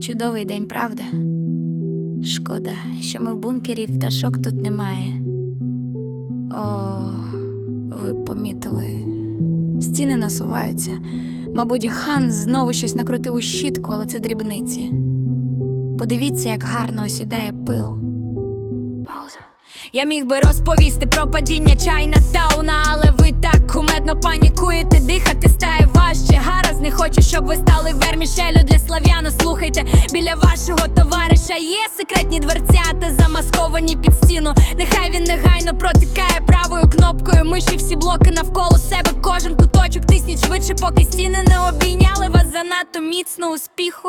Чудовий день, правда? Шкода, що ми в бункері пташок тут немає. О, ви помітили. Стіни насуваються. Мабуть, хан знову щось накрутив у щітку, але це дрібниці. Подивіться, як гарно осідає пил. Пауза. Я міг би розповісти про падіння чайна тауна, але ви так кумедно панікуєте, дихати стає хочу, щоб ви стали вермішелю для слав'яна. Слухайте, біля вашого товариша є секретні дверцята, замасковані під стіну. Нехай він негайно протикає правою кнопкою миші всі блоки навколо себе. Кожен куточок тисніть швидше, поки стіни не обійняли вас занадто міцно успіху.